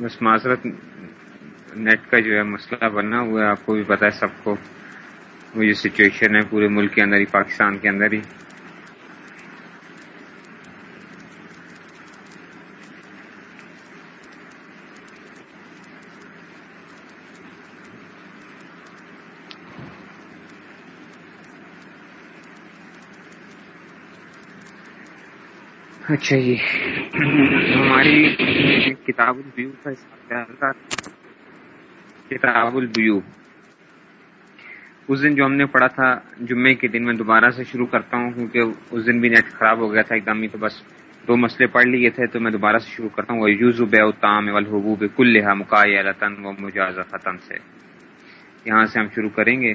بس معذرت نیٹ کا جو ہے مسئلہ بنا ہوا ہے، آپ کو بھی پتا ہے سب کو۔ وہ جو سچویشن ہے، پورے ملک کے اندر ہی، پاکستان کے اندر ہی۔ اچھا جی۔ ہماری کتاب البیو کا کتاب البیو اس دن جو ہم نے پڑھا تھا، جمعے کے دن میں دوبارہ سے شروع کرتا ہوں، کیونکہ اس دن بھی نیٹ خراب ہو گیا تھا، ایک دم ہی تو بس دو مسئلے پڑھ لیے تھے، تو میں دوبارہ سے شروع کرتا ہوں۔ وہ یوز بے تام والحبوب کل لہا مکای و مجاز فتن سے۔ یہاں سے ہم شروع کریں گے،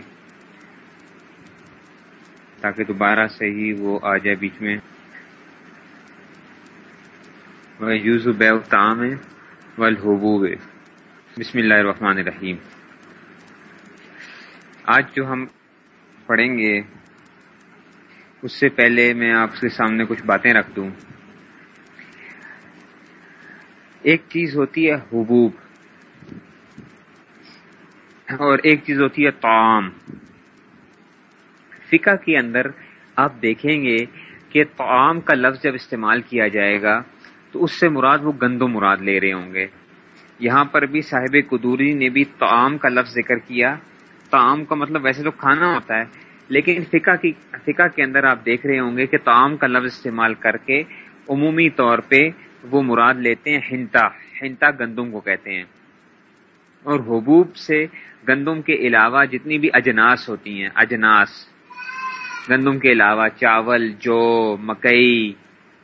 تاکہ دوبارہ سے ہی وہ آ جائے بیچ میں۔ یوز بے تام والحبوب بسم اللہ الرحمن الرحیم۔ آج جو ہم پڑھیں گے، اس سے پہلے میں آپ کے سامنے کچھ باتیں رکھ دوں۔ ایک چیز ہوتی ہے حبوب، اور ایک چیز ہوتی ہے تعام فقہ کے اندر آپ دیکھیں گے کہ تعام کا لفظ جب استعمال کیا جائے گا تو اس سے مراد وہ گندو مراد لے رہے ہوں گے۔ یہاں پر بھی صاحب قدوری نے بھی تعام کا لفظ ذکر کیا۔ تعام کا مطلب ویسے تو کھانا ہوتا ہے، لیکن فقہ کی، فقہ کے اندر آپ دیکھ رہے ہوں گے کہ تعام کا لفظ استعمال کر کے عمومی طور پہ وہ مراد لیتے ہیں ہنتا ہنتا گندم کو کہتے ہیں۔ اور حبوب سے گندم کے علاوہ جتنی بھی اجناس ہوتی ہیں، اجناس، گندم کے علاوہ چاول، جو، مکئی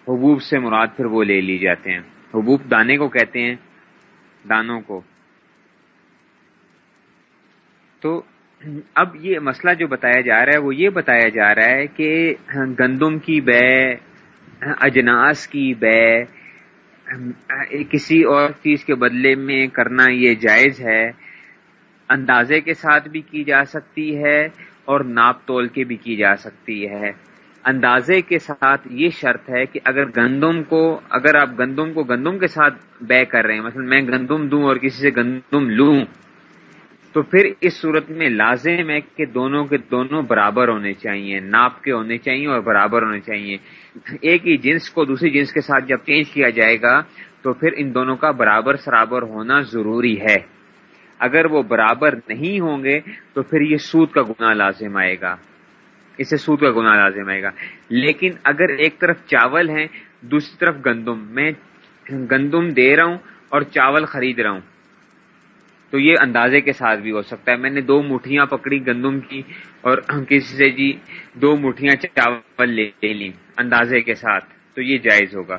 حبوب سے مراد پھر وہ لے لی جاتے ہیں۔ حبوب دانے کو کہتے ہیں، دانوں کو۔ تو اب یہ مسئلہ جو بتایا جا رہا ہے، وہ یہ بتایا جا رہا ہے کہ گندم کی بے، اجناس کی بے، کسی اور چیز کے بدلے میں کرنا یہ جائز ہے۔ اندازے کے ساتھ بھی کی جا سکتی ہے اور ناپ تول کے بھی کی جا سکتی ہے۔ اندازے کے ساتھ یہ شرط ہے کہ اگر گندم کو، اگر آپ گندم کو گندم کے ساتھ بے کر رہے ہیں، مثلا میں گندم دوں اور کسی سے گندم لوں، تو پھر اس صورت میں لازم ہے کہ دونوں کے دونوں برابر ہونے چاہیے، ناپ کے ہونے چاہیے اور برابر ہونے چاہیے۔ ایک ہی جنس کو دوسری جنس کے ساتھ جب چینج کیا جائے گا، تو پھر ان دونوں کا برابر سرابر ہونا ضروری ہے۔ اگر وہ برابر نہیں ہوں گے، تو پھر یہ سود کا گناہ لازم آئے گا۔ اسے سود کا گناہ لازم آئے گا۔ لیکن اگر ایک طرف چاول ہے دوسری طرف گندم۔ میں گندم دے رہا ہوں اور چاول خرید رہا ہوں۔ تو یہ اندازے کے ساتھ بھی ہو سکتا ہے۔ میں نے دو مٹھیاں پکڑی گندم کی اور کسی سے جی دو مٹھیاں چاول لے لی اندازے کے ساتھ، تو یہ جائز ہوگا۔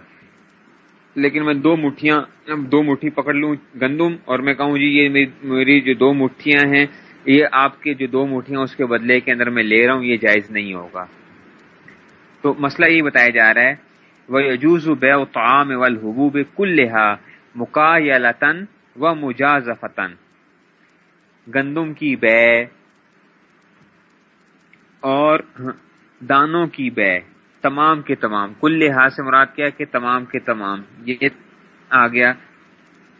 لیکن میں دو مٹھیاں، دو مٹھی پکڑ لوں گندم اور میں کہوں جی یہ میری جو دو مٹھیاں ہیں یہ آپ کے جو دو مٹھیاں اس کے بدلے کے اندر میں لے رہا ہوں، یہ جائز نہیں ہوگا۔ تو مسئلہ یہ بتایا جا رہا ہے وہ عجوز بے تعام والحبوب کل لہا و مجاز گندم کی بے اور دانوں کی بے، تمام کے تمام۔ کل لحاظ سے مراد کیا کہ تمام کے تمام۔ یہ آ گیا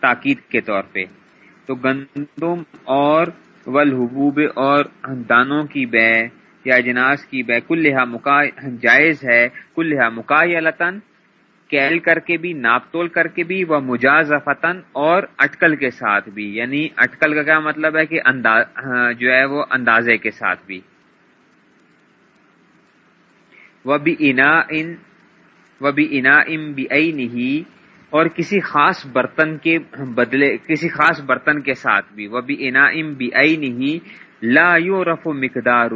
تاکید کے طور پہ۔ تو گندم اور ولحبوب اور دانوں کی بے یا جناز کی بے کل لہا مکا، جائز ہے کل لہا مکا یا لطن کیل کر کے بھی، ناپ تول کر کے بھی وہ مجاز فتن اور اٹکل کے ساتھ بھی یعنی اٹکل کا کیا مطلب ہے کہ جو ہے وہ اندازے کے ساتھ بھی۔ وہ بھی انا ان وہ بھی انا ام بھی نہیں اور کسی خاص برتن کے بدلے کسی خاص برتن کے ساتھ بھی۔ وہ بھی انا ام بھی نہیں لا یو رف مقدار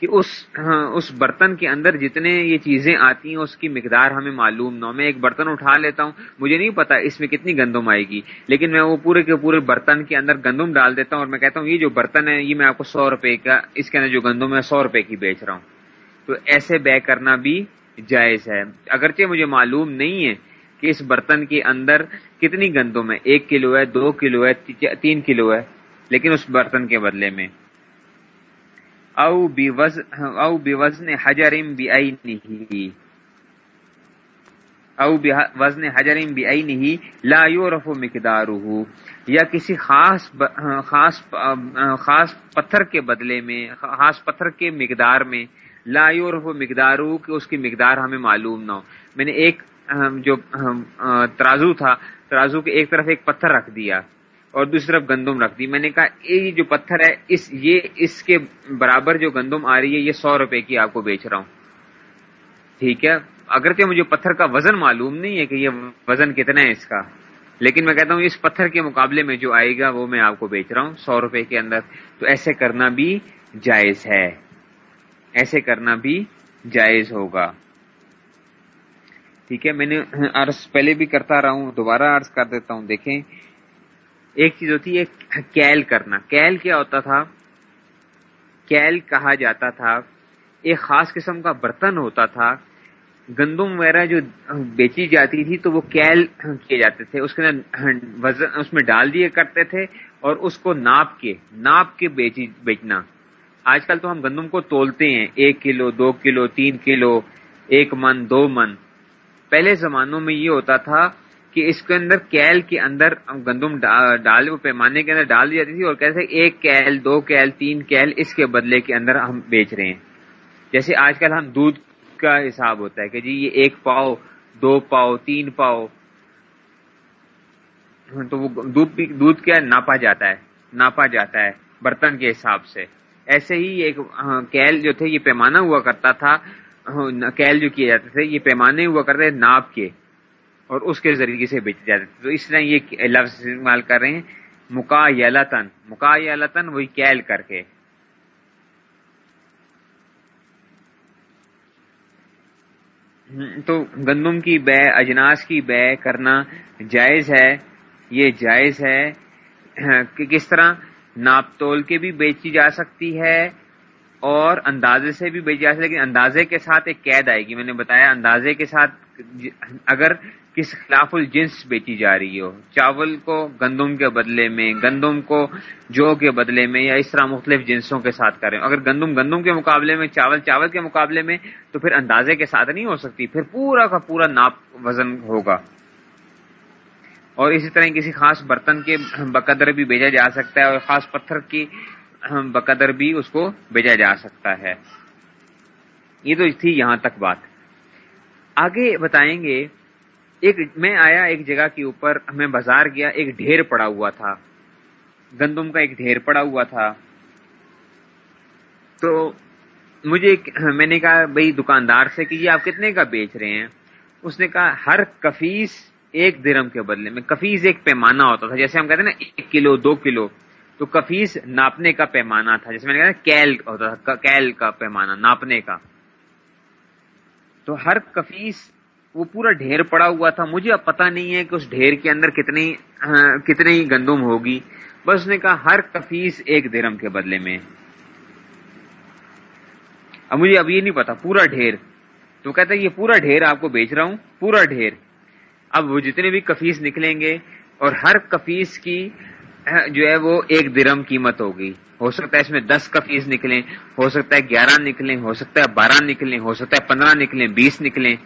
کہ اس ہاں، اس برتن کے اندر جتنے یہ چیزیں آتی ہیں اس کی مقدار ہمیں معلوم نہ ہو۔ میں ایک برتن اٹھا لیتا ہوں مجھے نہیں پتا اس میں کتنی گندم آئے گی لیکن میں وہ پورے کے پورے برتن کے اندر گندم ڈال دیتا ہوں اور میں کہتا ہوں یہ جو برتن ہے یہ میں آپ کو سو روپے کا اس کے اندر جو گندم ہے سو روپے کی بیچ رہا ہوں۔ تو ایسے بے کرنا بھی جائز ہے۔ اگرچہ مجھے معلوم نہیں ہے کہ اس برتن کے اندر کتنی گندم ہے؟ ایک کلو ہے، دو کلو ہے، تین کلو ہے، لیکن اس برتن کے بدلے میں۔ او او بوزن حجرم بی او وزن حجرم بھی نہیں لا یورف مقدار یا کسی خاص خاص خاص پتھر کے بدلے میں، خاص پتھر کے مقدار میں لا یورف و مقدار کہ اس کی مقدار ہمیں معلوم نہ ہو۔ میں نے ایک جو ترازو تھا، ترازو کے ایک طرف ایک پتھر رکھ دیا اور دوسری طرف گندم رکھ دی۔ میں نے کہا یہ جو پتھر ہے، اس، یہ اس کے برابر جو گندم آ رہی ہے، یہ سو روپے کی آپ کو بیچ رہا ہوں۔ ٹھیک ہے؟ اگرچہ مجھے پتھر کا وزن معلوم نہیں ہے کہ یہ وزن کتنا ہے اس کا، لیکن میں کہتا ہوں، اس پتھر کے مقابلے میں جو آئے گا، وہ میں آپ کو بیچ رہا ہوں سو روپے کے اندر۔ تو ایسے کرنا بھی جائز ہے۔ ایسے کرنا بھی جائز ہوگا۔ ٹھیک ہے، میں نے عرض پہلے بھی کرتا رہا ہوں، دوبارہ عرض کر دیتا ہوں، دیکھیں۔ ایک چیز ہوتی ہے، کیل کرنا۔ کیل کیا ہوتا تھا؟ کیل کہا جاتا تھا۔ ایک خاص قسم کا برتن ہوتا تھا۔ گندم وغیرہ جو بیچی جاتی تھی، تو وہ کیل کیے جاتے تھے۔ اس کے اندر وزن، اس میں ڈال دیے کرتے تھے اور اس کو ناپ کے ناپ کے بیچی، بیچنا۔ آج کل تو ہم گندم کو تولتے ہیں۔ ایک کلو، دو کلو، تین کلو، ایک من، دو من۔ پہلے زمانوں میں یہ ہوتا تھا کہ اس کے اندر کیل کے اندر گندم ڈال پیمانے کے اندر ڈال دی جاتی تھی اور کہتے ایک کیل، دو کیل، تین کیل اس کے بدلے کے اندر ہم بیچ رہے ہیں۔ جیسے آج کل ہم دودھ کا حساب ہوتا ہے کہ جی یہ ایک پاؤ، دو پاؤ، تین پاؤ۔ تو وہ دودھ دودھ کیا ناپا جاتا ہے، ناپا جاتا ہے برتن کے حساب سے۔ ایسے ہی ایک ہاں، کیل جو تھے یہ پیمانہ ہوا کرتا تھا۔ ہاں، کیل جو کیے جاتے تھے، یہ پیمانے ہوا کرتے، ناپ کے اور اس کے ذریعے سے بیچے جاتے تھے۔ تو اس طرح یہ لفظ استعمال کر رہے ہیں مکا یا مکا یا وہی کیل کر کے۔ تو گندم کی بے، اجناس کی بے کرنا جائز ہے، یہ جائز ہے۔ کہ کس طرح ناپ تول کے بھی بیچی جا سکتی ہے اور اندازے سے بھی بیچی جا سکتی لیکن اندازے کے ساتھ ایک قید آئے گی۔ میں نے بتایا، اندازے کے ساتھ اگر کس خلاف الجنس بیچی جا رہی ہو، چاول کو گندم کے بدلے میں، گندم کو جو کے بدلے میں، یا اس طرح مختلف جنسوں کے ساتھ کریں۔ اگر گندم گندم کے مقابلے میں، چاول چاول کے مقابلے میں، تو پھر اندازے کے ساتھ نہیں ہو سکتی۔ پھر پورا کا پورا ناپ وزن ہوگا۔ اور اسی طرح کسی خاص برتن کے بقدر بھی بھیجا جا سکتا ہے اور خاص پتھر کی بقدر بھی اس کو بھیجا جا سکتا ہے۔ یہ تو تھی یہاں تک بات۔ آگے بتائیں گے، ایک، میں آیا ایک جگہ کے اوپر، میں بازار گیا، ایک ڈھیر پڑا ہوا تھا۔ گندم کا ایک ڈھیر پڑا ہوا تھا۔ تو مجھے میں نے کہا، بھائی، دکاندار سے کہ یہ آپ کتنے کا بیچ رہے ہیں؟ اس نے کہا، ہر کفیس ایک درم کے بدلے میں، کفیس ایک پیمانہ ہوتا تھا، جیسے ہم کہتے ہیں نا، ایک کلو، دو کلو۔ تو کفیس ناپنے کا پیمانہ تھا۔ جیسے میں نے کہا کیل ہوتا تھا کیل کا پیمانہ، ناپنے کا۔ تو ہر کفیس وہ پورا ڈھیر پڑا ہوا تھا۔ مجھے اب پتا نہیں ہے کہ اس ڈھیر کے اندر کتنی کتنی گندم ہوگی۔ بس نے کہا ہر کفیس ایک درم کے بدلے میں۔ اب مجھے اب یہ نہیں پتا، پورا ڈھیر۔ تو کہتا ہے یہ پورا ڈھیر آپ کو بیچ رہا ہوں، پورا ڈھیر۔ اب وہ جتنے بھی کفیس نکلیں گے اور ہر کفیس کی جو ہے وہ ایک درم قیمت ہوگی۔ ہو سکتا ہے اس میں دس کفیس نکلیں، ہو سکتا ہے گیارہ نکلیں، ہو سکتا ہے بارہ نکلیں، ہو سکتا ہے پندرہ نکلیں، بیس نکلیں۔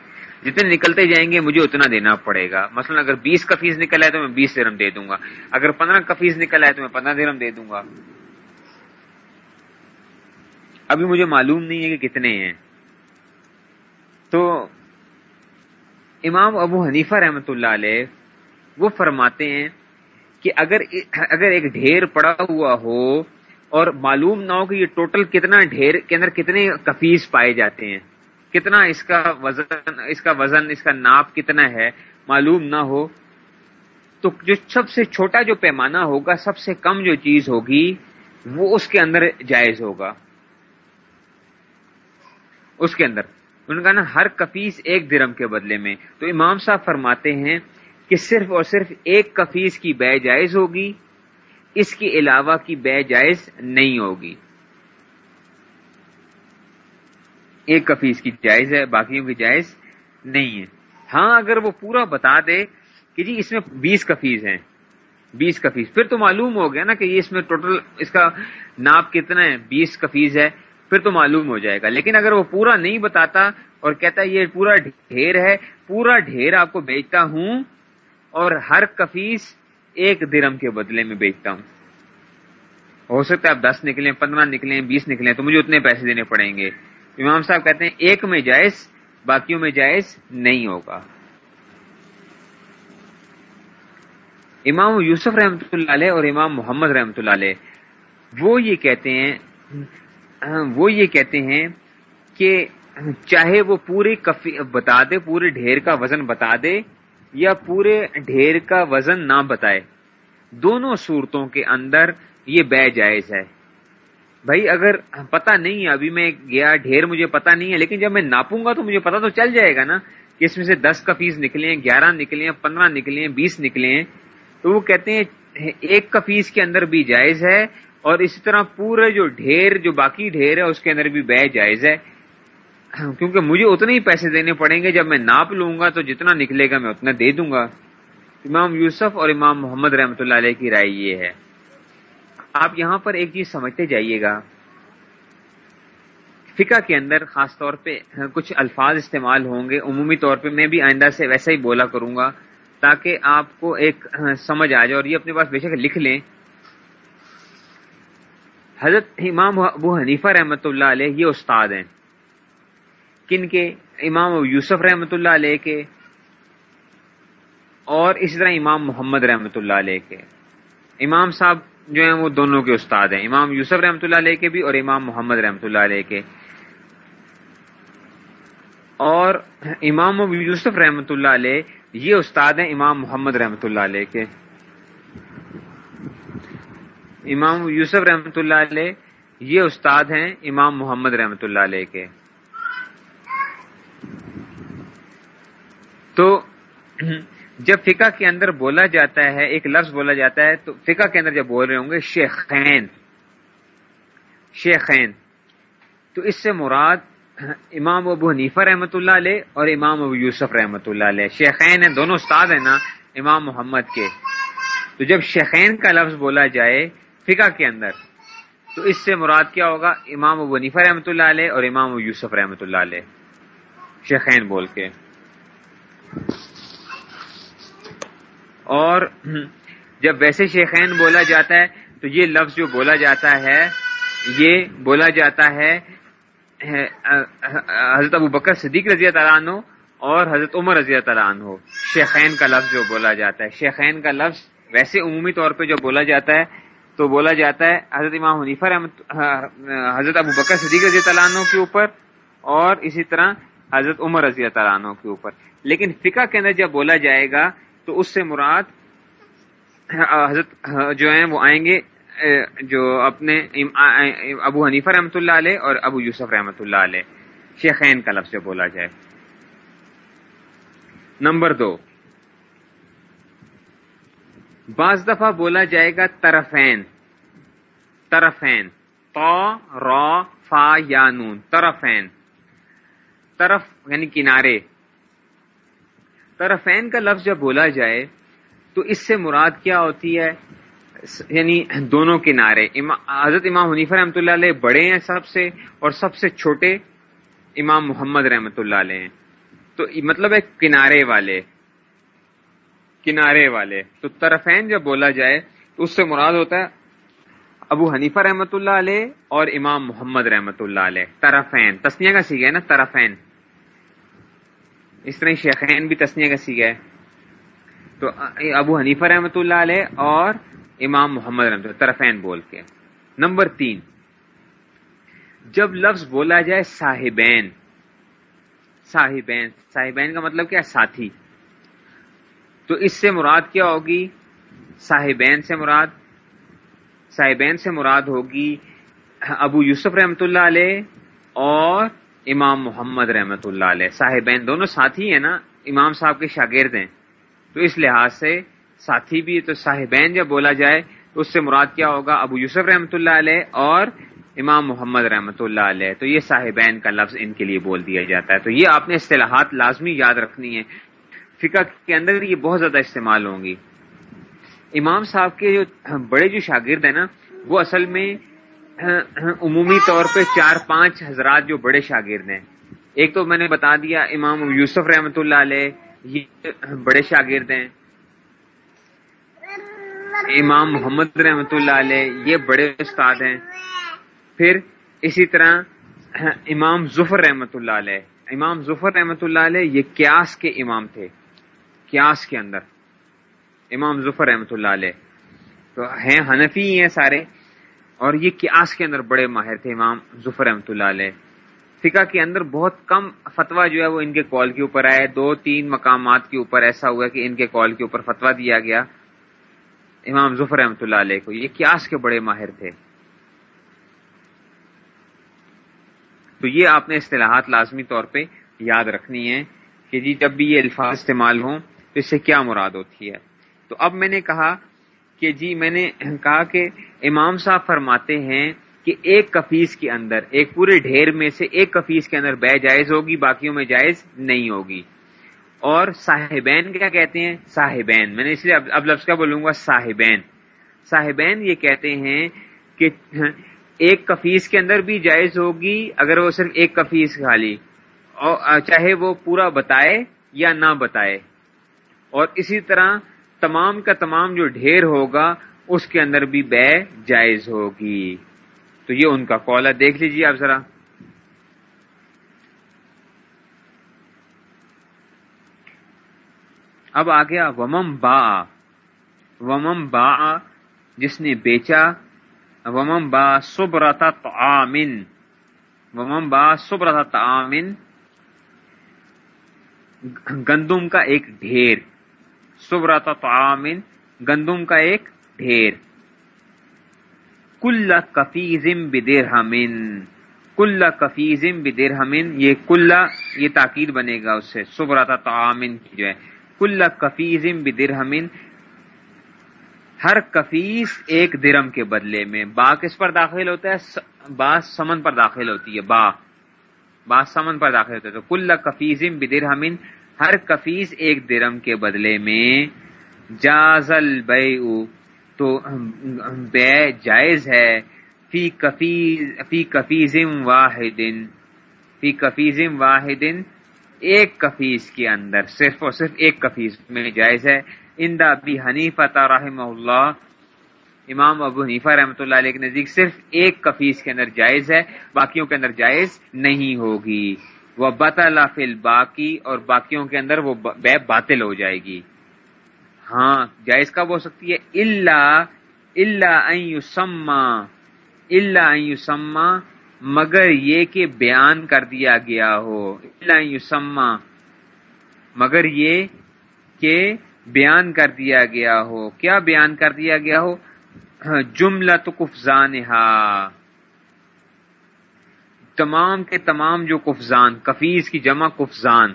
جتنے نکلتے جائیں گے، مجھے اتنا دینا پڑے گا۔ مثلا اگر بیس کا فیس نکلا ہے تو میں بیس درم دے دوں گا۔ اگر پندرہ کا فیس نکلا ہے تو میں پندرہ درم دے دوں گا۔ ابھی مجھے معلوم نہیں ہے کہ کتنے ہیں۔ تو امام ابو حنیفہ رحمت اللہ علیہ وہ فرماتے ہیں کہ اگر اگر ایک ڈھیر پڑا ہوا ہو اور معلوم نہ ہو کہ یہ ٹوٹل کتنا ڈھیر کے اندر کتنے کفیس پائے جاتے ہیں، کتنا اس کا وزن، اس کا وزن، اس کا ناپ کتنا ہے، معلوم نہ ہو، تو جو سب سے چھوٹا جو پیمانہ ہوگا، سب سے کم جو چیز ہوگی، وہ اس کے اندر جائز ہوگا۔ اس کے اندر۔ انہوں نے کہا نا، ہر کفیس ایک درم کے بدلے میں۔ تو امام صاحب فرماتے ہیں کہ صرف اور صرف ایک کفیس کی بے جائز ہوگی، اس کے علاوہ کی بے جائز نہیں ہوگی۔ ایک کفیس کی جائز ہے، باقیوں کی جائز نہیں ہے۔ ہاں اگر وہ پورا بتا دے کہ جی اس میں بیس کفیز ہیں، بیس کفیز۔ پھر تو معلوم ہو گیا نا کہ یہ اس میں ٹوٹل اس کا ناپ کتنا ہے، بیس کفیز ہے، پھر تو معلوم ہو جائے گا۔ لیکن اگر وہ پورا نہیں بتاتا اور کہتا ہے یہ پورا ڈھیر ہے، پورا ڈھیر آپ کو بیچتا ہوں اور ہر کفیس ایک درم کے بدلے میں بیچتا ہوں۔ ہو سکتا ہے آپ دس نکلیں، پندرہ نکلیں، بیس نکلیں، تو مجھے اتنے پیسے دینے پڑیں گے۔ امام صاحب کہتے ہیں، ایک میں جائز، باقیوں میں جائز نہیں ہوگا۔ امام یوسف رحمۃ اللہ علیہ اور امام محمد رحمۃ اللہ علیہ، وہ یہ کہتے ہیں، وہ یہ کہتے ہیں کہ چاہے وہ پوری کفی بتا دے پورے ڈھیر کا وزن بتا دے یا پورے ڈھیر کا وزن نہ بتائے۔ دونوں صورتوں کے اندر یہ بے جائز ہے۔ بھائی، اگر پتا نہیں ہے ابھی میں گیا، ڈھیر مجھے پتا نہیں ہے، لیکن جب میں ناپوں گا تو مجھے پتا تو چل جائے گا نا کہ اس میں سے دس کا فیس نکلے گیارہ نکلے پندرہ نکلے بیس نکلے تو وہ کہتے ہیں، ایک کا فیس کے اندر بھی جائز ہے اور اسی طرح پورے جو ڈھیر، جو باقی ڈھیر ہے، اس کے اندر بھی بے جائز ہے۔ ہاں، کیونکہ مجھے اتنے ہی پیسے دینے پڑیں گے، جب میں ناپ لوں گا تو جتنا نکلے گا میں اتنا دے دوں گا۔ امام یوسف اور امام محمد رحمۃ اللہ علیہ کی رائے یہ ہے۔ آپ یہاں پر ایک چیز سمجھتے جائیے گا۔ فقہ کے اندر خاص طور پہ کچھ الفاظ استعمال ہوں گے۔ عمومی طور پہ میں بھی آئندہ سے ویسا ہی بولا کروں گا تاکہ آپ کو ایک سمجھ آ جائے اور یہ اپنے پاس بے شک لکھ لیں۔ حضرت امام ابو حنیفہ رحمۃ اللہ علیہ یہ استاد ہیں۔ کن کے امام یوسف رحمۃ اللہ علیہ کے اور اسی طرح امام محمد رحمۃ اللہ علیہ کے۔ امام صاحب جو ہیں وہ دونوں کے استاد ہیں۔ امام یوسف رحمۃ اللہ علیہ کے بھی اور امام محمد رحمۃ اللہ علیہ کے۔ اور امام یوسف رحمۃ اللہ علیہ یہ استاد ہیں امام محمد رحمۃ اللہ علیہ کے۔ امام یوسف رحمۃ اللہ علیہ یہ استاد ہیں امام محمد رحمۃ اللہ علیہ کے۔ تو جب فقہ کے اندر بولا جاتا ہے، ایک لفظ بولا جاتا ہے، تو فقہ کے اندر جب بول رہے ہوں گے شیخین شیخین تو اس سے مراد امام ابو حنیفہ رحمۃ اللہ علیہ اور امام ابو یوسف رحمۃ اللہ علیہ۔ شیخین ہیں، دونوں استاد ہیں نا، امام محمد کے۔ تو جب شیخین کا لفظ بولا جائے فقہ کے اندر، تو اس سے مراد کیا ہوگا؟ امام ابو حنیفہ رحمۃ اللہ علیہ اور امام ابو یوسف رحمۃ اللہ علیہ۔ شیخین بول کے۔ اور جب ویسے شیخین بولا جاتا ہے تو یہ لفظ جو بولا جاتا ہے، یہ بولا جاتا ہے حضرت ابو بکر صدیق رضی اللہ عنہ اور حضرت عمر رضی اللہ عنہ۔ شیخین کا لفظ جو بولا جاتا ہے۔ شیخین کا لفظ ویسے عمومی طور پہ جو بولا جاتا ہے، تو بولا جاتا ہے حضرت امام حنیفہ رحمت حضرت ابو بکر صدیق رضی اللہ عنہ کے اوپر اور اسی طرح حضرت عمر رضی اللہ عنہ کے اوپر۔ لیکن فقہ کے اندر جب بولا جائے گا تو اس سے مراد حضرت جو ہیں وہ آئیں گے جو اپنے ابو حنیفہ رحمۃ اللہ علیہ اور ابو یوسف رحمۃ اللہ علیہ، شیخین کا لفظ بولا جائے۔ نمبر دو، بعض دفعہ بولا جائے گا طرفین طرفین تو را، فا، یا، نون، طرفین، طرف یعنی کنارے۔ طرفین کا لفظ جب بولا جائے تو اس سے مراد کیا ہوتی ہے؟ یعنی دونوں کنارے۔ حضرت امام حنیفہ رحمۃ اللہ علیہ بڑے ہیں سب سے اور سب سے چھوٹے امام محمد رحمۃ اللہ علیہ ہیں۔ تو مطلب ہے کنارے والے۔ کنارے والے۔ تو طرفین جب بولا جائے تو اس سے مراد ہوتا ہے ابو حنیفہ رحمۃ اللہ علیہ اور امام محمد رحمۃ اللہ علیہ۔ طرفین تسنیا کا سیکھا ہے نا طرفین اس طرح شیخین بھی تسنیا کا سیکھا ہے۔ تو ابو حنیفہ رحمۃ اللہ علیہ اور امام محمد رحمۃ اللہ، طرفین بول کے۔ نمبر تین۔ جب لفظ بولا جائے صاحبین صاحبین صاحبین کا مطلب کیا ساتھی۔ تو اس سے مراد کیا ہوگی؟ صاحبین سے مراد، صاحبین سے مراد ہوگی ابو یوسف رحمۃ اللہ علیہ اور امام محمد رحمۃ اللہ علیہ، صاحبین، دونوں ساتھی ہیں نا، امام صاحب کے شاگرد ہیں۔ تو اس لحاظ سے ساتھی بھی تو صاحبین جب بولا جائے، تو اس سے مراد کیا ہوگا؟ ابو یوسف رحمۃ اللہ علیہ اور امام محمد رحمۃ اللہ علیہ۔ تو یہ صاحبین کا لفظ ان کے لیے بول دیا جاتا ہے۔ تو یہ آپ نے اصطلاحات لازمی یاد رکھنی ہے فقہ کے اندر یہ بہت زیادہ استعمال ہوں گی۔ امام صاحب کے جو بڑے جو شاگرد ہیں نا، وہ اصل میں عمومی طور پہ چار پانچ حضرات جو بڑے شاگرد ہیں۔ ایک تو میں نے بتا دیا امام یوسف رحمت اللہ علیہ، یہ بڑے شاگرد ہیں۔ امام محمد رحمت اللہ علیہ، یہ بڑے استاد ہیں۔ پھر اسی طرح امام ظفر رحمت اللہ علیہ۔ امام ظفر رحمت اللہ علیہ، یہ کیاس کے امام تھے۔ کیاس کے اندر۔ امام ظفر رحمت اللہ علیہ۔ تو ہیں حنفی ہیں سارے۔ اور یہ کیاس کے اندر بڑے ماہر تھے، امام ظفر رحمت اللہ علیہ۔ فقہ کے اندر بہت کم فتوا جو ہے وہ ان کے کال کے اوپر آئے۔ دو، تین مقامات کے اوپر ایسا ہوا کہ ان کے کال کے اوپر فتوا دیا گیا امام ظفر رحمت اللہ علیہ کو۔ یہ کیاس کے بڑے ماہر تھے۔ تو یہ آپ نے اصطلاحات لازمی طور پہ یاد رکھنی ہے کہ جی جب بھی یہ الفاظ استعمال ہوں تو اس سے کیا مراد ہوتی ہے۔ تو اب میں نے کہا کہ جی میں نے کہا کہ امام صاحب فرماتے ہیں کہ ایک کفیس کے اندر، ایک پورے ڈھیر میں سے ایک کفیس کے اندر بے جائز ہوگی، باقیوں میں جائز نہیں ہوگی۔ اور صاحبین کیا کہتے ہیں؟ صاحبین۔ میں نے اس لیے اب لفظ کا بولوں گا صاحبین۔ صاحبین یہ کہتے ہیں کہ ایک کفیس کے اندر بھی جائز ہوگی اگر وہ صرف ایک کفیس خالی، اور چاہے وہ پورا بتائے یا نہ بتائے۔ اور اسی طرح تمام کا تمام جو ڈھیر ہوگا، اس کے اندر بھی بے جائز ہوگی۔ تو یہ ان کا کال ہے دیکھ لیجیے آپ ذرا۔ اب آ گیا ومم با ومم با جس نے بیچا۔ ومم با سبرتا تعامن ومم با سبرتا تعامن گندم کا ایک ڈھیر۔ سبرتا تعامن گندم کا ایک ڈھیر۔ کل کفیزم بدرہمن کل کفیزم بدرہمن یہ کل، یہ تاکید بنے گا اس سے سبرتا تعامن کی جو ہے۔ کل کفیزم بدرہمن ہر کفیس ایک درم کے بدلے میں۔ با کس پر داخل ہوتا ہے؟ با سمن پر داخل ہوتی ہے، با۔ با سمن پر داخل ہوتا ہے۔ تو کل کفیزم بدرہمن ہر کفیس ایک درم کے بدلے میں جازل بے تو بے جائز ہے۔ فی فی کفیزم واحد فی کفیزم واحد ایک کفیس کے اندر، صرف اور صرف ایک کفیس میں جائز ہے۔ اندا ابی حنیفہ رحمہ اللہ، امام ابو حنیفہ رحمۃ اللہ علیہ کے نزدیک صرف ایک کفیس کے اندر جائز ہے، باقیوں کے اندر جائز نہیں ہوگی۔ وہ بطلا فل باقی اور باقیوں کے اندر وہ بے باطل ہو جائے گی۔ ہاں جائز کب ہو سکتی ہے؟ اللہ اللہ اللہ مگر یہ کہ بیان کر دیا گیا ہو۔ اللہ مگر یہ کہ بیان کر دیا گیا ہو۔ کیا بیان کر دیا گیا ہو؟ جملہ تو کفزان تمام کے تمام جو کفزان کفیز کی جمع کفزان،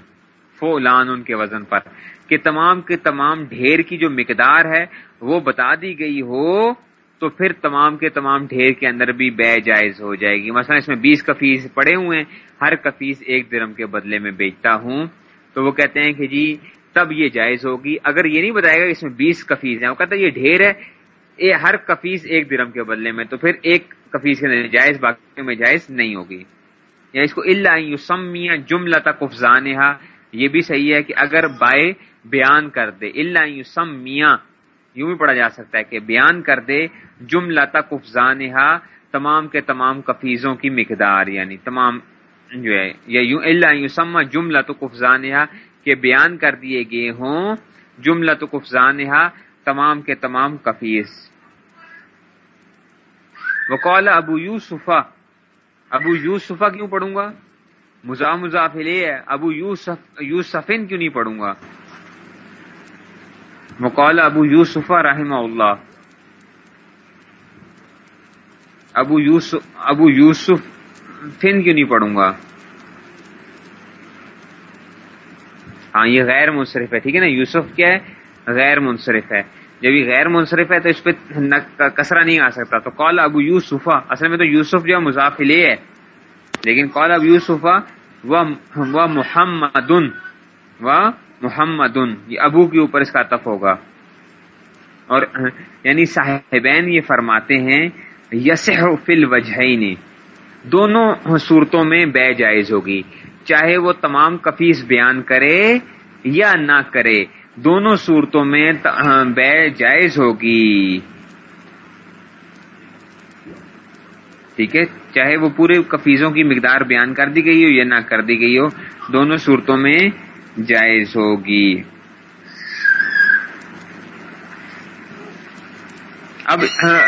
فولان ان کے وزن پر، کہ تمام کے تمام ڈھیر کی جو مقدار ہے، وہ بتا دی گئی ہو، تو پھر تمام کے تمام ڈھیر کے اندر بھی بے جائز ہو جائے گی۔ مثلا اس میں بیس کفیس پڑے ہوئے ہیں، ہر کفیس ایک درم کے بدلے میں بیچتا ہوں۔ تو وہ کہتے ہیں کہ جی تب یہ جائز ہوگی۔ اگر یہ نہیں بتائے گا کہ اس میں بیس کفیس ہیں، وہ کہتا ہے یہ ڈھیر ہے، یہ ہر کفیس ایک درم کے بدلے میں، تو پھر ایک کفیس کے جائز، باقی میں جائز نہیں ہوگی۔ یا اس کو اللہ یوسمیا جملہ تک افزان یہ بھی صحیح ہے کہ اگر بائے بیان کر دے اللہ یوسمیا یوں بھی پڑھا جا سکتا ہے کہ بیان کر دے جملہ تک افزان تمام کے تمام کفیزوں کی مقدار یعنی تمام جو ہے، یا یوں اللہ یوسما جملہ تو کفزان کہ بیان کر دیے گئے ہوں جملہ تو کفزان تمام کے تمام کفیز۔ وقال ابو یوسفا ابو یوسفا کیوں پڑھوں گا؟ مزا مزافل ہے، ابو یوسف، یوسفن کیوں نہیں پڑھوں گا؟ وقال ابو یوسف رحمہ اللہ۔ ابو یوسف ابو یوسف فن کیوں نہیں پڑھوں گا؟ ہاں یہ غیر منصرف ہے، ٹھیک ہے نا؟ یوسف کیا ہے؟ غیر منصرف ہے۔ جب یہ غیر منصرف ہے تو اس پہ کسرا نہیں آ سکتا۔ تو کال ابو یوسفا اصل میں تو یوسف جو مضافل ہے۔ لیکن کال ابو یوسفا و محمد و محمد یہ ابو کے اوپر اس کا تف ہوگا۔ اور یعنی صاحبین یہ فرماتے ہیں یس فل وجہ دونوں صورتوں میں بے جائز ہوگی۔ چاہے وہ تمام کفیس بیان کرے یا نہ کرے۔ دونوں صورتوں میں ہاں، بے جائز ہوگی۔ ٹھیک ہے؟ چاہے وہ پورے کفیزوں کی مقدار بیان کر دی گئی ہو یا نہ کر دی گئی ہو، دونوں صورتوں میں جائز ہوگی۔ اب ہاں،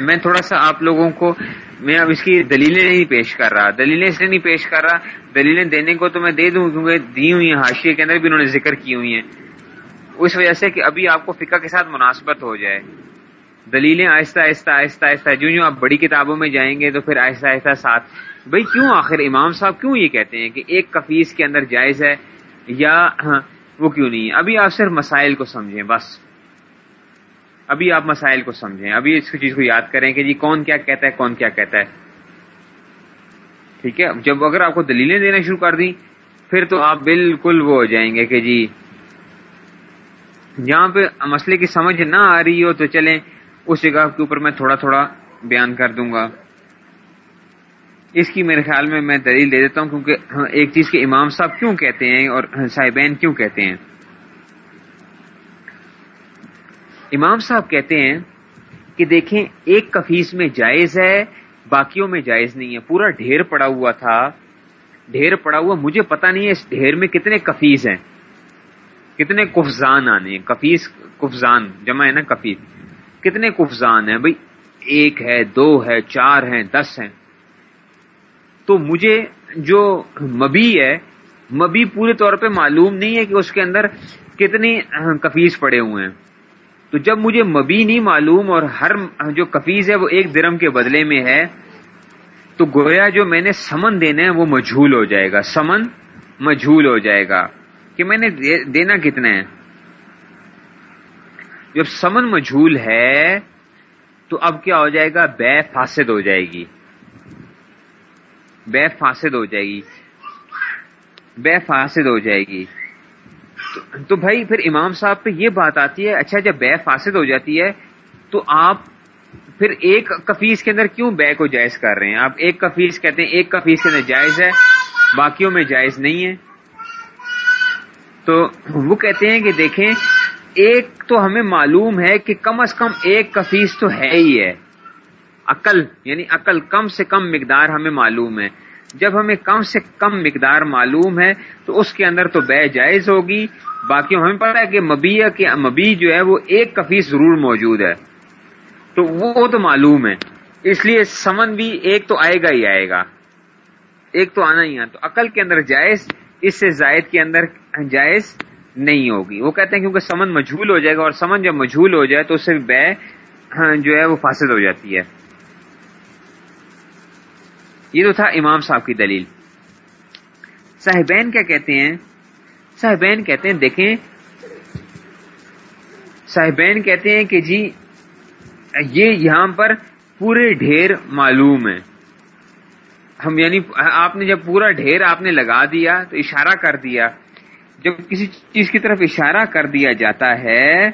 میں تھوڑا سا آپ لوگوں کو، میں اب اس کی دلیلیں نہیں پیش کر رہا۔ دلیلیں اس لیے نہیں پیش کر رہا۔ دلیلیں دینے کو تو میں دے دوں، کیونکہ دی ہوئی ہیں، حاشیے کے اندر بھی انہوں نے ذکر کی ہوئی ہیں۔ اس وجہ سے کہ ابھی آپ کو فقہ کے ساتھ مناسبت ہو جائے۔ دلیلیں آہستہ آہستہ آہستہ آہستہ جو جو آپ بڑی کتابوں میں جائیں گے تو پھر آہستہ آہستہ ساتھ۔ بھائی کیوں آخر امام صاحب کیوں یہ کہتے ہیں کہ ایک کفیس کے اندر جائز ہے یا ہاں، وہ کیوں نہیں؟ ہے ابھی آپ صرف مسائل کو سمجھیں بس۔ ابھی آپ مسائل کو سمجھیں۔ ابھی اس چیز کو یاد کریں کہ جی کون کیا کہتا ہے کون کیا کہتا ہے۔ ٹھیک ہے؟ جب اگر آپ کو دلیلیں دینا شروع کر دیں پھر تو آپ بالکل وہ ہو جائیں گے کہ جی جہاں پہ مسئلے کی سمجھ نہ آ رہی ہو تو چلیں اس جگہ کے اوپر میں تھوڑا تھوڑا بیان کر دوں گا۔ اس کی میرے خیال میں میں دلیل دے دیتا ہوں کیونکہ ایک چیز کے امام صاحب کیوں کہتے ہیں اور صاحبین کیوں کہتے ہیں؟ امام صاحب کہتے ہیں کہ دیکھیں ایک کفیس میں جائز ہے، باقیوں میں جائز نہیں ہے۔ پورا ڈھیر پڑا ہوا تھا۔ ڈھیر پڑا ہوا، مجھے پتا نہیں ہے اس ڈھیر میں کتنے کفیز ہیں۔ کتنے کفزان آنے کفیس کفزان، جمع ہے نا کفیز کتنے کفزان ہیں، بھائی ایک ہے، دو ہے، چار ہیں، دس ہیں۔ تو مجھے جو مبی ہے، مبی پورے طور پہ معلوم نہیں ہے کہ اس کے اندر کتنی کفیز پڑے ہوئے ہیں۔ تو جب مجھے مبی نہیں معلوم اور ہر جو کفیز ہے وہ ایک درم کے بدلے میں ہے، تو گویا جو میں نے سمن دینا ہے وہ مجھول ہو جائے گا، سمن مجھول ہو جائے گا۔ کہ میں نے دینا کتنا ہے؟ جب سمن مجھول ہے تو اب کیا ہو جائے گا؟ بے فاسد ہو جائے گی۔ بے فاسد ہو جائے گی۔ بے فاسد ہو جائے گی۔ تو بھائی پھر امام صاحب پہ یہ بات آتی ہے اچھا جب بے فاسد ہو جاتی ہے تو آپ پھر ایک کفیس کے اندر کیوں بے کو جائز کر رہے ہیں؟ آپ ایک کفیس کہتے ہیں، ایک کفیس کے اندر جائز ہے، باقیوں میں جائز نہیں ہے۔ تو وہ کہتے ہیں کہ دیکھیں، ایک تو ہمیں معلوم ہے کہ کم از کم ایک کفیس تو ہے ہی ہے۔ عقل یعنی عقل کم سے کم مقدار ہمیں معلوم ہے۔ جب ہمیں کم سے کم مقدار معلوم ہے تو اس کے اندر تو بے جائز ہوگی۔ باقی ہمیں پتا ہے کہ مبی کہ مبی جو ہے وہ ایک کفیس ضرور موجود ہے۔ تو وہ تو معلوم ہے۔ اس لیے سمن بھی ایک تو آئے گا ہی آئے گا۔ ایک تو آنا ہی ہے تو عقل کے اندر جائز اس سے زائد کے اندر جائز نہیں ہوگی۔ وہ کہتے ہیں کیونکہ سمن مجھول ہو جائے گا اور سمن جب مجھول ہو جائے تو اس سے بے ہاں، جو ہے وہ فاسد ہو جاتی ہے۔ یہ تو تھا امام صاحب کی دلیل۔ صاحبین کیا کہتے ہیں؟ صاحبین کہتے ہیں، دیکھیں۔ صاحبین کہتے ہیں کہ جی یہ یہاں پر پورے ڈھیر معلوم ہے ہم یعنی آپ نے جب پورا ڈھیر آپ نے لگا دیا تو اشارہ کر دیا۔ جب کسی چیز کی طرف اشارہ کر دیا جاتا ہے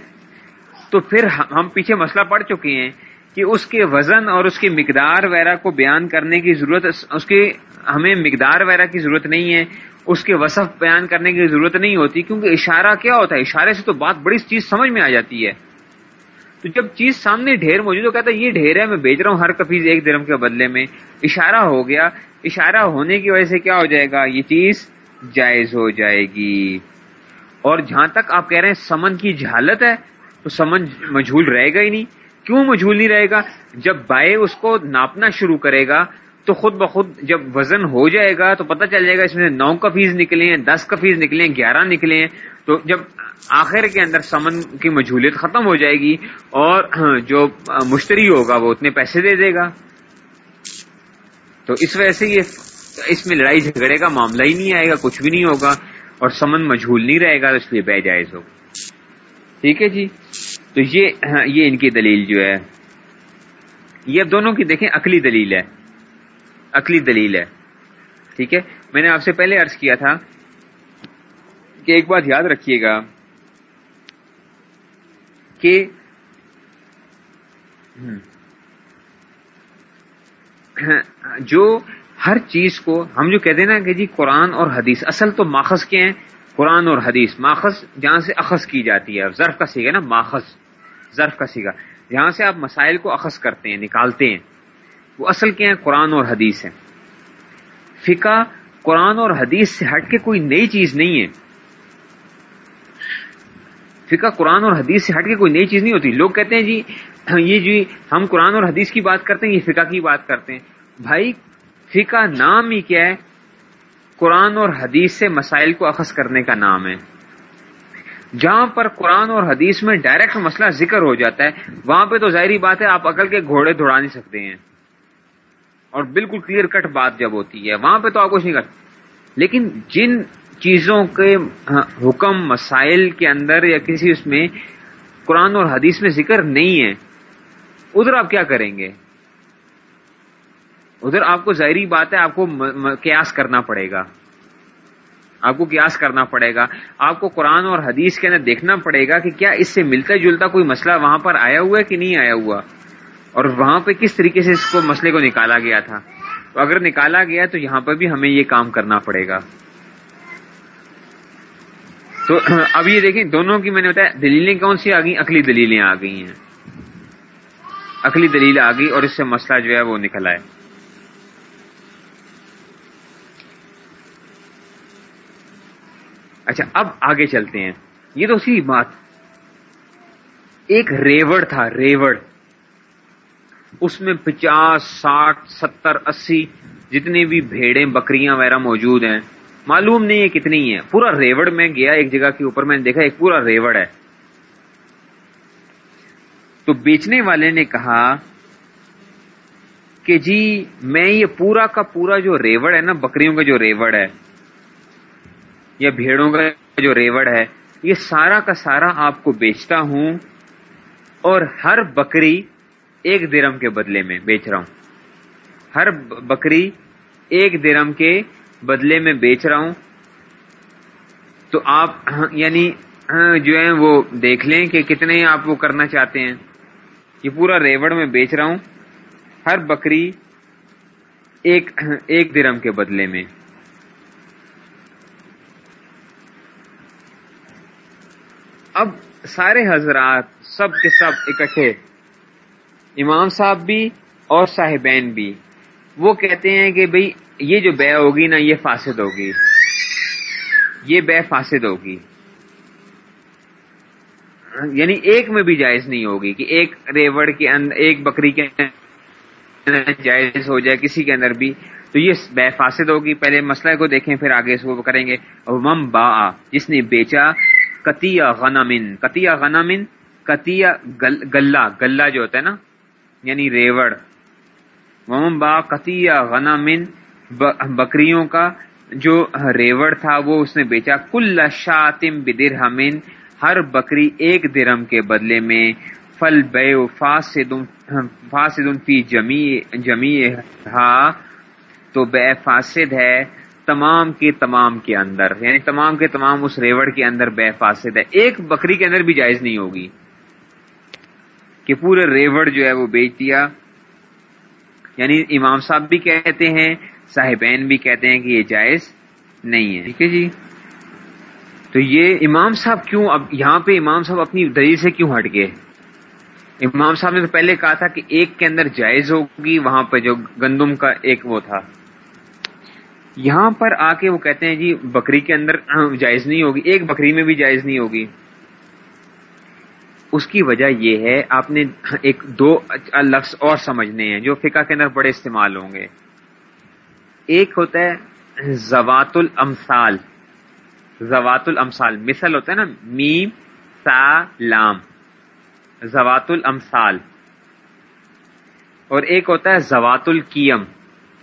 تو پھر ہم پیچھے مسئلہ پڑ چکے ہیں کہ اس کے وزن اور اس کی مقدار وغیرہ کو بیان کرنے کی ضرورت اس کے ہمیں مقدار وغیرہ کی ضرورت نہیں ہے۔ اس کے وصف بیان کرنے کی ضرورت نہیں ہوتی کیونکہ اشارہ کیا ہوتا ہے؟ اشارے سے تو بات بڑی چیز سمجھ میں آ جاتی ہے۔ تو جب چیز سامنے ڈھیر موجود ہو کہتا ہے، یہ ڈھیر ہے، میں بیچ رہا ہوں ہر کفیز ایک درم کے بدلے میں۔ اشارہ ہو گیا۔ اشارہ ہونے کی وجہ سے کیا ہو جائے گا؟ یہ چیز جائز ہو جائے گی۔ اور جہاں تک آپ کہہ رہے ہیں سمن کی جہالت ہے، تو سمن مجھول رہے گا ہی نہیں۔ کیوں مجھول نہیں رہے گا؟ جب بائے اس کو ناپنا شروع کرے گا، تو خود بخود جب وزن ہو جائے گا، تو پتہ چل جائے گا اس میں نو کا فیس نکلے ہیں، دس کا فیس نکلے ہیں، گیارہ نکلے ہیں۔ تو جب آخر کے اندر سمن کی مجھولیت ختم ہو جائے گی اور جو مشتری ہوگا وہ اتنے پیسے دے دے گا۔ تو اس وجہ سے یہ اس میں لڑائی جھگڑے کا معاملہ ہی نہیں آئے گا، کچھ بھی نہیں ہوگا اور سمن مجھول نہیں رہے گا تو اس لیے بے جائز ہوگا۔ ٹھیک ہے جی؟ تو یہ یہ ان کی دلیل جو ہے، یہ دونوں کی دیکھیں، عقلی دلیل ہے۔ عقلی دلیل ہے۔ ٹھیک ہے؟ میں نے آپ سے پہلے عرض کیا تھا کہ ایک بات یاد رکھیے گا۔ کہ جو ہر چیز کو ہم جو کہتے ہیں نا کہ جی قرآن اور حدیث، اصل تو ماخذ کے ہیں، قرآن اور حدیث۔ ماخذ جہاں سے اخذ کی جاتی ہے ضرف کا سیگا نا، ماخذ۔ ضرف کا سیگا۔ جہاں سے آپ مسائل کو اخذ کرتے ہیں، نکالتے ہیں۔ وہ اصل کے ہیں، قرآن اور حدیث ہے فقہ قرآن اور حدیث سے ہٹ کے کوئی نئی چیز نہیں ہے۔ فقہ قرآن اور حدیث سے ہٹ کے کوئی نئی چیز نہیں ہوتی۔ لوگ کہتے ہیں جی یہ جی ہم قرآن اور حدیث کی بات کرتے ہیں، یہ فقہ کی بات کرتے ہیں۔ بھائی، فقہ نام ہی کیا ہے؟ قرآن اور حدیث سے مسائل کو اخذ کرنے کا نام ہے۔ جہاں پر قرآن اور حدیث میں ڈائریکٹ مسئلہ ذکر ہو جاتا ہے، وہاں پہ تو ظاہری بات ہے، آپ عقل کے گھوڑے دوڑا نہیں سکتے ہیں۔ اور بالکل کلیئر کٹ بات جب ہوتی ہے، وہاں پہ تو آپ کچھ نہیں کرتے لیکن جن چیزوں کے حکم، مسائل کے اندر یا کسی اس میں قرآن اور حدیث میں ذکر نہیں ہے، ادھر آپ کیا کریں گے؟ ادھر آپ کو ظاہری بات ہے، آپ کو قیاس کرنا پڑے گا۔ آپ کو قیاس کرنا پڑے گا۔ آپ کو قرآن اور حدیث کے اندر دیکھنا پڑے گا کہ کیا اس سے ملتا جلتا کوئی مسئلہ وہاں پر آیا ہوا ہے کہ نہیں آیا ہوا؟ اور وہاں پہ کس طریقے سے اس کو مسئلے کو نکالا گیا تھا؟ تو اگر نکالا گیا تو یہاں پر بھی ہمیں یہ کام کرنا پڑے گا۔ تو اب یہ دیکھیں، دونوں کی میں نے بتایا، دلیلیں کون سی آ گئی اکلی دلیلیں آ گئی ہیں۔ اکلی دلیل آ گئی اور اس سے مسئلہ جو ہے وہ نکل آئے۔ اچھا اب آگے چلتے ہیں۔ یہ تو اسی بات۔ ایک ریوڑ تھا، ریوڑ۔ اس میں پچاس، ساٹھ، ستر، اسی جتنی بھی بھیڑیں، بکریاں وغیرہ موجود ہیں۔ معلوم نہیں ہے کتنی ہیں پورا ریوڑ میں گیا ایک جگہ کے اوپر، میں نے دیکھا ایک پورا ریوڑ ہے۔ تو بیچنے والے نے کہا کہ جی میں یہ پورا کا پورا جو ریوڑ ہے نا، بکریوں کا جو ریوڑ ہے یا بھیڑوں کا جو ریوڑ ہے، یہ سارا کا سارا آپ کو بیچتا ہوں اور ہر بکری ایک درم کے بدلے میں بیچ رہا ہوں۔ ہر بکری ایک درم کے بدلے میں بیچ رہا ہوں۔ تو آپ ہاں، یعنی ہاں، جو ہے، وہ دیکھ لیں کہ کتنے آپ وہ کرنا چاہتے ہیں۔ یہ پورا ریوڑ میں بیچ رہا ہوں۔ ہر بکری ایک ہاں، ایک درم کے بدلے میں۔ اب سارے حضرات سب کے سب اکٹھے۔ امام صاحب بھی اور صاحبین بھی۔ وہ کہتے ہیں کہ بھئی یہ جو بے ہوگی نا یہ فاسد ہوگی۔ یہ بے فاسد ہوگی۔ یعنی ایک میں بھی جائز نہیں ہوگی کہ ایک ریوڑ کے اندر ایک بکری کے اندر جائز ہو جائے کسی کے اندر بھی۔ تو یہ بے فاسد ہوگی۔ پہلے مسئلہ کو دیکھیں، پھر آگے اس کو کریں گے۔ مم با جس نے بیچا کتیا غنمن کتیا غنمن کتیا گلا گلا جو ہوتا ہے نا یعنی ریوڑ۔ مم با کتیا غنمن بکریوں کا، جو ریوڑ تھا، وہ اس نے بیچا۔ کل شاطم بدر ہر بکری ایک درم کے بدلے میں۔ فل بے فاسد فی جمی جمی تو بے فاسد ہے تمام کے تمام کے اندر۔ یعنی تمام کے تمام اس ریوڑ کے اندر بے فاسد ہے۔ ایک بکری کے اندر بھی جائز نہیں ہوگی کہ پورے ریوڑ جو ہے وہ بیچ دیا۔ یعنی امام صاحب بھی کہتے ہیں، صاحبین بھی کہتے ہیں کہ یہ جائز نہیں ہے۔ ٹھیک ہے جی؟ تو یہ امام صاحب کیوں اب یہاں پہ امام صاحب اپنی دلیل سے کیوں ہٹ گئے؟ امام صاحب نے تو پہلے کہا تھا کہ ایک کے اندر جائز ہوگی، وہاں پہ جو گندم کا ایک وہ تھا۔ یہاں پر آ کے وہ کہتے ہیں جی بکری کے اندر جائز نہیں ہوگی، ایک بکری میں بھی جائز نہیں ہوگی۔ اس کی وجہ یہ ہے، آپ نے ایک دو لفظ اور سمجھنے ہیں جو فقہ کے اندر بڑے استعمال ہوں گے۔ ایک ہوتا ہے زوات الامثال زوات الامثال مثل ہوتا ہے نا، میم، سا، لام۔ زوات الامثال اور ایک ہوتا ہے زوات القیم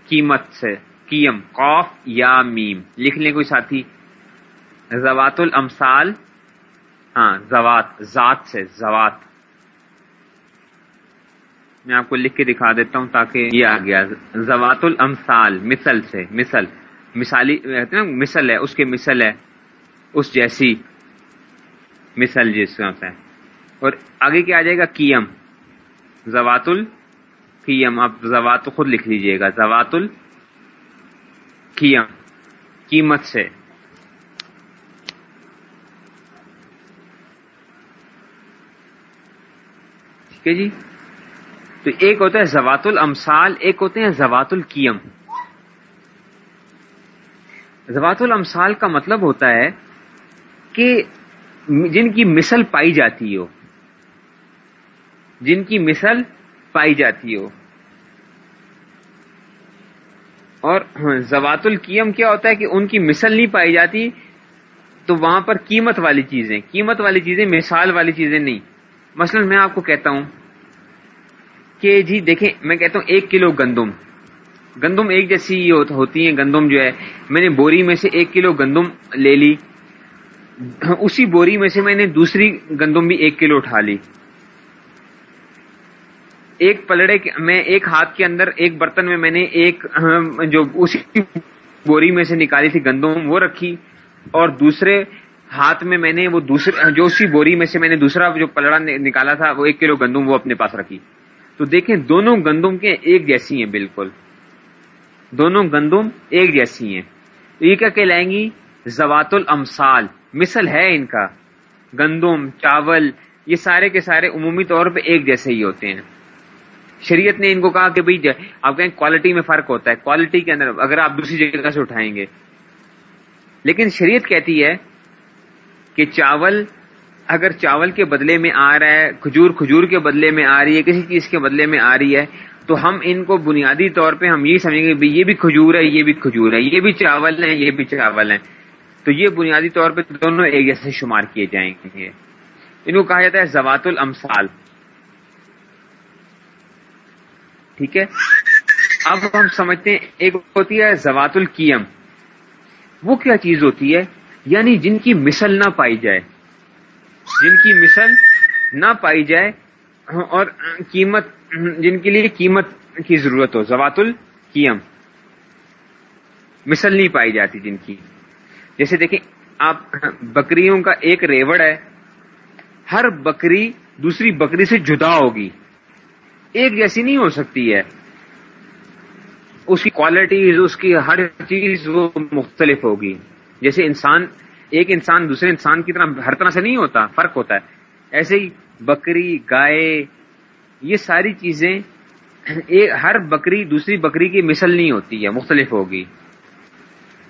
قیمت سے کیم قوف یا میم۔ لکھ لیں کوئی ساتھی۔ زوات الامثال ہاں زوات، ذات سے، زوات۔ میں آپ کو لکھ کے دکھا دیتا ہوں تاکہ یہ آ گیا۔ زوات الامثال مثل سے، مثل۔ مثالی مثل ہے، اس کے مثل ہے، اس جیسی۔ مثل جس سے اور آگے کیا آ جائے گا؟ کیم زوات ال القیم آپ زوات خود لکھ لیجیے گا۔ زوات القیم قیمت سے۔ ہے جی؟ تو ایک ہوتا ہے زوات الامثال، ایک ہوتے ہیں زوات القیم. زوات الامثال کا مطلب ہوتا ہے کہ جن کی مثل پائی جاتی ہو، جن کی مثل پائی جاتی ہو۔ اور زوات القیم کیا ہوتا ہے کہ ان کی مثل نہیں پائی جاتی، تو وہاں پر قیمت والی چیزیں، قیمت والی چیزیں، مثال والی چیزیں نہیں۔ مثلا میں آپ کو کہتا ہوں کہ جی دیکھیں، میں کہتا ہوں ایک کلو گندم۔ گندم ایک جیسی ہوتی ہیں، گندم جو ہے۔ میں نے بوری میں سے ایک کلو گندم لے لی۔ اسی بوری میں سے میں نے دوسری گندم بھی ایک کلو اٹھا لی۔ ایک پلڑے میں ایک ہاتھ کے اندر، ایک برتن میں میں نے ایک جو اسی بوری میں سے نکالی تھی گندم، وہ رکھی۔ اور دوسرے ہاتھ میں میں نے وہ دوسرے جو اسی بوری میں سے میں نے دوسرا جو پلڑا نکالا تھا، وہ ایک کلو گندم وہ اپنے پاس رکھی۔ تو دیکھیں دونوں گندم کے ایک جیسی ہیں بالکل۔ دونوں گندم ایک جیسی ہیں۔ یہ کیا کہلائیں گی؟ زوات الامثال مثل ہے ان کا۔ گندم، چاول، یہ سارے کے سارے عمومی طور پہ ایک جیسے ہی ہوتے ہیں۔ شریعت نے ان کو کہا کہ بھائی آپ کہیں کوالٹی میں فرق ہوتا ہے۔ کوالٹی کے اندر اگر آپ دوسری جگہ سے اٹھائیں گے۔ لیکن شریعت کہتی ہے کہ چاول اگر چاول کے بدلے میں آ رہا ہے، کھجور کھجور کے بدلے میں آ رہی ہے، کسی چیز کے بدلے میں آ رہی ہے، تو ہم ان کو بنیادی طور پہ ہم یہ سمجھیں گے یہ بھی کھجور ہے، یہ بھی کھجور ہے، یہ بھی چاول ہے یہ بھی چاول ہے تو یہ بنیادی طور پہ دونوں ایک جیسے شمار کیے جائیں گے۔ ان کو کہا جاتا ہے زوات الامثال۔ ٹھیک ہے؟ اب ہم سمجھتے ہیں، ایک ہوتی ہے زوات القیم۔ وہ کیا چیز ہوتی ہے؟ یعنی جن کی مثل نہ پائی جائے۔ جن کی مثل نہ پائی جائے اور قیمت، جن کے لیے قیمت کی ضرورت ہو، زوات القیم مثل نہیں پائی جاتی جن کی۔ جیسے دیکھیں، آپ بکریوں کا ایک ریوڑ ہے، ہر بکری دوسری بکری سے جدا ہوگی۔ ایک جیسی نہیں ہو سکتی ہے۔ اس کی کوالٹیز اس کی ہر چیز وہ مختلف ہوگی۔ جیسے انسان ایک انسان دوسرے انسان کی طرح ہر طرح سے نہیں ہوتا، فرق ہوتا ہے۔ ایسے ہی بکری، گائے، یہ ساری چیزیں ہر بکری، دوسری بکری کی مثل نہیں ہوتی ہے، مختلف ہوگی۔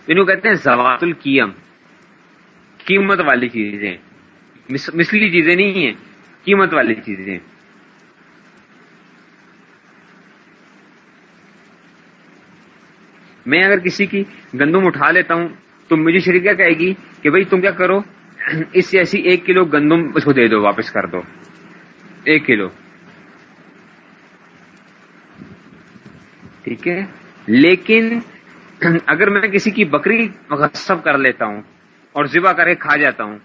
انہوں کہتے ہیں زوات القیم، قیمت والی چیزیں۔ مثلی چیزیں نہیں ہیں، قیمت والی چیزیں۔ میں اگر کسی کی گندم اٹھا لیتا ہوں تو مجھے شریک کیا کہے گی کہ بھائی تم کیا کرو؟ اس سے ایسی ایک کلو گندم اس کو دے دو، واپس کر دو۔ ایک کلو۔ ٹھیک ہے۔ لیکن اگر میں کسی کی بکری غصب کر لیتا ہوں اور ذبح کر کے کھا جاتا ہوں،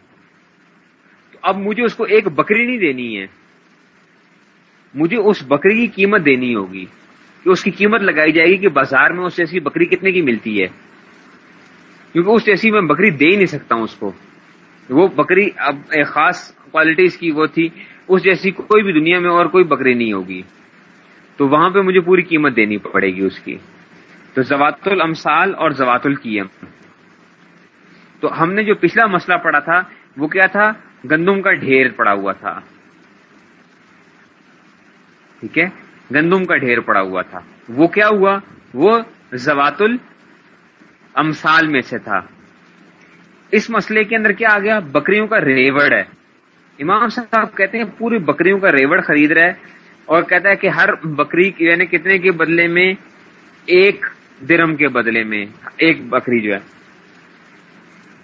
تو اب مجھے اس کو ایک بکری نہیں دینی ہے۔ مجھے اس بکری کی قیمت دینی ہوگی۔ کہ اس کی قیمت لگائی جائے گی کہ بازار میں اس جیسی بکری کتنے کی ملتی ہے؟ کیونکہ اس جیسی میں بکری دے ہی نہیں سکتا ہوں اس کو۔ وہ بکری اب ایک خاص کوالٹیز کی وہ تھی، اس جیسی کوئی بھی دنیا میں اور کوئی بکری نہیں ہوگی۔ تو وہاں پہ مجھے پوری قیمت دینی پڑے گی اس کی۔ تو زوات الامثال اور زوات القیم۔ تو ہم نے جو پچھلا مسئلہ پڑا تھا، وہ کیا تھا؟ گندم کا ڈھیر پڑا ہوا تھا۔ ٹھیک ہے؟ گندم کا ڈھیر پڑا ہوا تھا۔ وہ کیا ہوا؟ وہ زوات الامثال میں سے تھا۔ اس مسئلے کے اندر کیا آ گیا؟ بکریوں کا ریوڑ ہے۔ امام صاحب کہتے ہیں پوری بکریوں کا ریوڑ خرید رہا ہے اور کہتا ہے کہ ہر بکری یعنی کتنے کے بدلے میں؟ ایک درم کے بدلے میں، ایک بکری جو ہے۔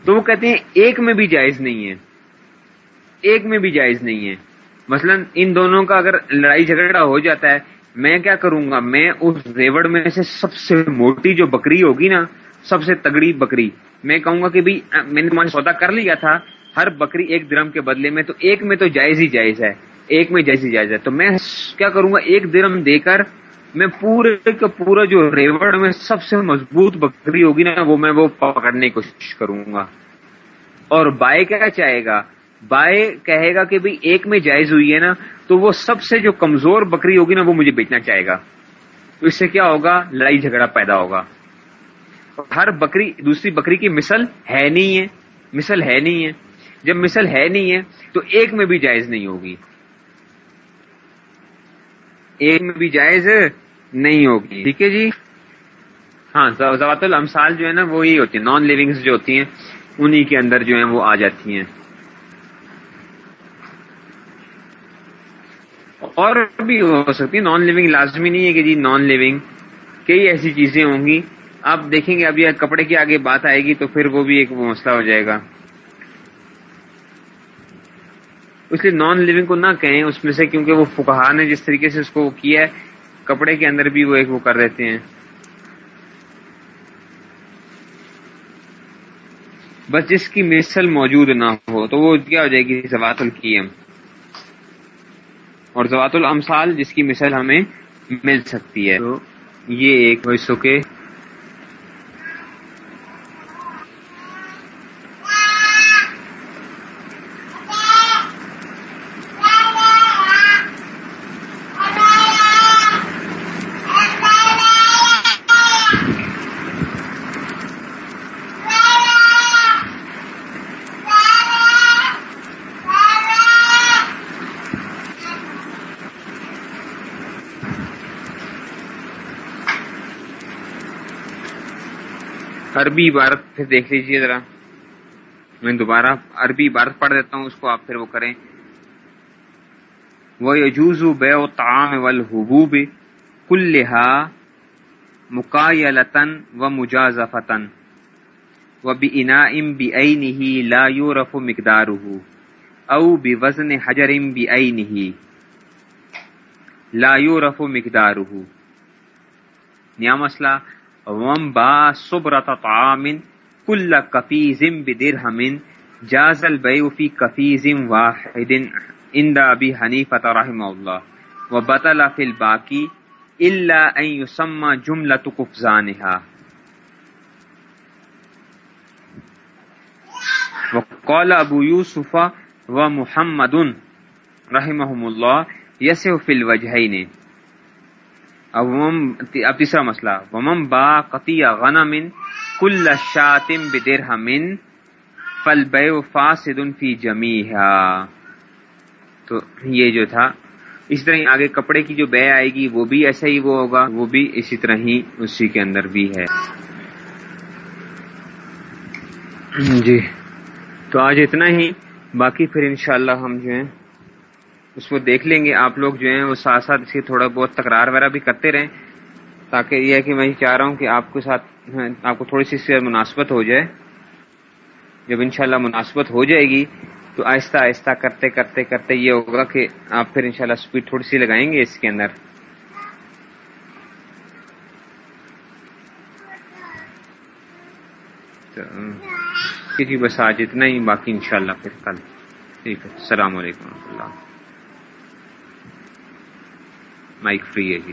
تو وہ کہتے ہیں ایک میں بھی جائز نہیں ہے۔ ایک میں بھی جائز نہیں ہے۔ مثلا ان دونوں کا اگر لڑائی جھگڑا ہو جاتا ہے، میں کیا کروں گا؟ میں اس ریوڑ میں سے سب سے موٹی جو بکری ہوگی نا سب سے تگڑی بکری۔ میں کہوں گا کہ میں نے سودا کر لیا تھا، ہر بکری ایک درم کے بدلے میں، تو ایک میں تو جائز ہی جائز ہے۔ ایک میں جائز ہی جائز ہے۔ تو میں کیا کروں گا؟ ایک درم دے کر میں پورے کا پورا جو ریوڑ میں سب سے مضبوط بکری ہوگی نا، وہ میں وہ پکڑنے کی کوشش کروں گا۔ اور بائے کیا چاہے گا؟ بائے کہے گا کہ بھئی، ایک میں جائز ہوئی ہے نا، تو وہ سب سے جو کمزور بکری ہوگی نا، وہ مجھے بیچنا چاہے گا۔ تو اس سے کیا ہوگا؟ لڑائی جھگڑا پیدا ہوگا۔ ہر بکری دوسری بکری کی مثل ہے نہیں ہے مثل ہے نہیں ہے۔ جب مثل ہے نہیں ہے تو ایک میں بھی جائز نہیں ہوگی۔ ایک میں بھی جائز نہیں ہوگی۔ ٹھیک ہے جی؟ ہاں زوات الامثال جو ہے نا وہ ہوتی ہیں۔ نان لیونگز جو ہوتی ہیں انہی کے اندر جو ہیں وہ آ جاتی ہیں۔ اور بھی ہو سکتی نان لیونگ لازمی نہیں ہے کہ جی نان لیونگ کئی ایسی چیزیں ہوں گی آپ دیکھیں گے اب یہ کپڑے کی آگے بات آئے گی تو پھر وہ بھی ایک مسئلہ ہو جائے گا۔ اس لیے نان لیونگ کو نہ کہیں اس میں سے کیونکہ وہ فکہ نے جس طریقے سے اس کو کیا ہے کپڑے کے اندر بھی وہ ایک وہ کر دیتے ہیں۔ بس جس کی مثل موجود نہ ہو تو وہ کیا ہو جائے گی؟ زوات القیم اور زوات الامثال جس کی مثل ہمیں مل سکتی ہے۔ تو یہ ایک کے عربی عبارت پھر دیکھ لیجیے ذرا۔ میں دوبارہ عربی عبارت پڑھ دیتا ہوں، اس کو آپ پھر وہ کریں۔ وہ یجوز بے و تعام والحبوب کلہا مقایلتن و مجازفتن و بنا بإناء بأینه لا یورف مقداره او بوزن حجر بأینه لا یورف مقداره۔ نیا مسئلہ وم با صبرت طعام كل كفيز بدرهم جاز البيع في كفيز واحد عند ابي حنيفه رحمه الله وبطل في الباقي الا ان يسمى جمله قفزانها وقال ابو يوسف ومحمد رحمهم الله يسع في الوجهين اب تیسرا مسئلہ. ومم با قطیہ غنم کل شاتم بدرہم فالبیع فاسد فی جمیہا تو یہ جو تھا، اس طرح آگے کپڑے کی جو بے آئے گی، وہ بھی ایسا ہی وہ ہوگا، وہ بھی اسی طرح ہی اسی کے اندر بھی ہے۔ جی تو آج اتنا ہی، باقی پھر انشاءاللہ ہم جو ہیں اس کو دیکھ لیں گے۔ آپ لوگ جو ہیں وہ ساتھ ساتھ اس کی تھوڑا بہت تکرار وغیرہ بھی کرتے رہیں تاکہ یہ ہے کہ میں چاہ رہا ہوں کہ آپ کے ساتھ ہاں، آپ کو تھوڑی سی اس سے مناسبت ہو جائے۔ جب انشاءاللہ مناسبت ہو جائے گی تو آہستہ آہستہ کرتے کرتے کرتے یہ ہوگا کہ آپ پھر انشاءاللہ شاء اسپیڈ تھوڑی سی لگائیں گے اس کے اندر۔ جی بس آج اتنا ہی، باقی انشاءاللہ پھر کل۔ ٹھیک ہے، السلام علیکم و رحمۃ اللہ۔ مائک فری ہے جی۔